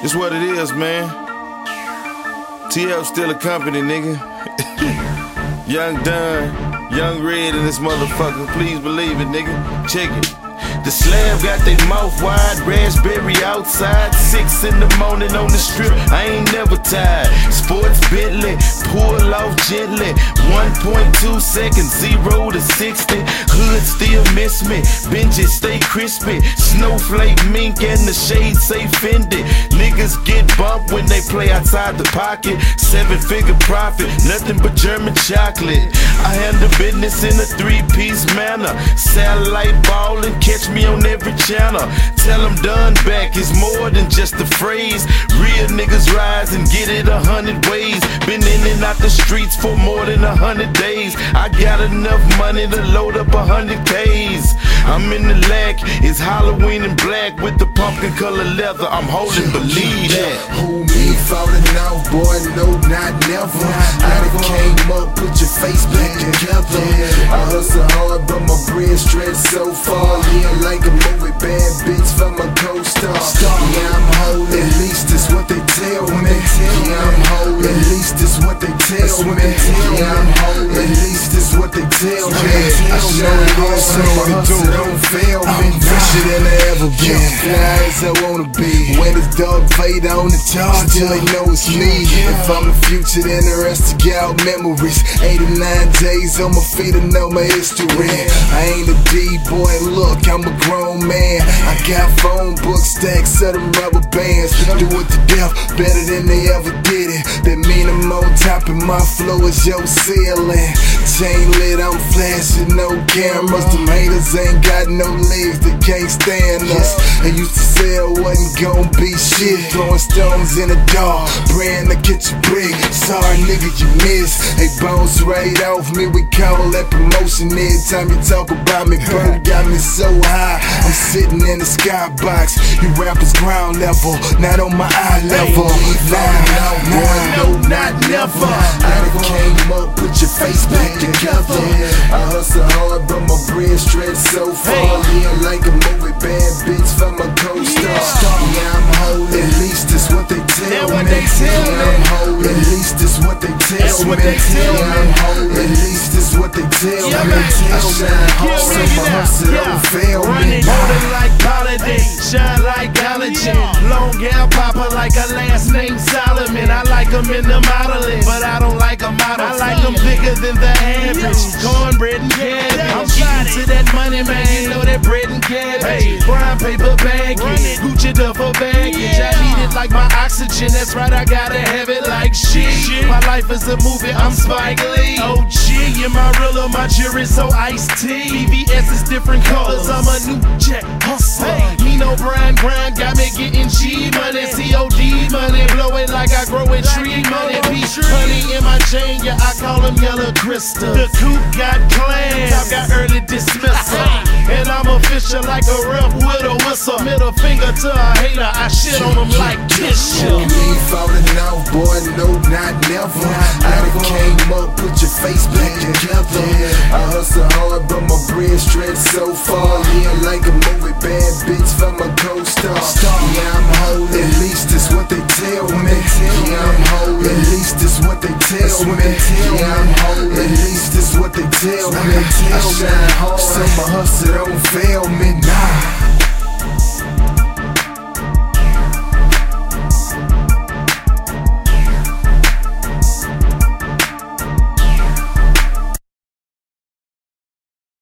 It's what it is, man. TL still a company, nigga. Young Dunn, Young Red and this motherfucker. Please believe it, nigga. Check it. The slab got they mouth wide, raspberry outside. Six in the morning on the strip, I ain't never tired. Sports Bentley, pull off gently. 1.2 seconds, zero to 60. Hood still miss me, benches stay crispy. Snowflake mink and the shades say Fendi. Niggas get bumped when they play outside the pocket. Seven figure profit, nothing but German chocolate. I handle business in a three piece manner. Satellite ball and catch me on every channel. Tell them done back is more than just a phrase. Real niggas rise and get it a hundred ways. Been in and out the streets for more than a hundred days. I got enough money to load up a hundred K's. I'm in the lack, it's Halloween in black with the pumpkin color leather. I'm holding, believe that. Who me falling off, boy? No, not never. I done came up, put your face back together. I hustle hard, but my bread stretched so far. Yeah, like a movie, bad bitch from a co-star. Yeah, I'm holding. At least it's what they tell me. Yeah, holding. At least it's what they tell me. Yeah, I'm holding. At least it's what they tell me. I shine hard, so my hustle don't fail me. Fresher than I ever been. Fly as I wanna be. When it's dog fade on the charge, till they know it's me. If I'm the future, then the rest to get out memories. 89 days on my feet, I know my history. I ain't a D-boy, look, I'm a grown man. I got phone book stacks of them rubber bands. Do it to death, better than they ever did it. That mean I'm on top and my flow is your ceiling. Chain lit, I'm flashing, no cameras. Them haters ain't got no legs, they can't stand us. I used to say I wasn't gon' be shit. Throwing stones in the dark, praying to get your brick. Sorry, nigga, you miss. They bounce right off me, we call that promotion. Every time you talk about me, bro, got me so high. I'm sitting in the skybox. You rappers ground level, not on my eye level. Nah, boy, no, not never. I done came up, put your face back together. I hustle hard, but my bread stretched so far. Yeah, like a movie, bad bitch from a co-star. Yeah, I'm holding. At least it's what they tell what me. they tell yeah, me. I'm holding. It's what they tell That's me. what they tell yeah, me. I'm holding. At least it's what they tell Yeah, me. I shine hard, so my hustle don't fail me. Golden like holiday, shine like collagen. Long hair popper like a last name Solomon. I like them in the modeling, but I don't like a model. I like them bigger than the average. Cornbread and cabbage. I'm getting to that money, man. You know that bread and cabbage. Brown paper baggage, Gucci duffel baggage. It like my oxygen. That's right, I gotta have it like shit. My life is a movie. I'm Spike Lee. OG, in my real my jury so iced tea. BBS is different colors. I'm a new jack hustler. Nino Brown grind got me getting G money, COD money, blowing like I grow a tree money. Peach honey in my chain, yeah I call them yellow crystal. The coupe got class, I got early dismissal, and I'm official like a rep with a whistle. Middle finger to a hater, I shit on them like kiss Who me falling off, boy? No, not never. I done came up, put your face back together. I hustle hard, but my bread stretched so far. Yeah, like a movie, bad bitch from a co-star. Yeah, I'm holding. At least it's what they tell me. Yeah, I'm holding. At least it's what they tell me. Yeah, I'm holding. It's what they tell me. I shine hard, so my hustle don't fail me. Nah.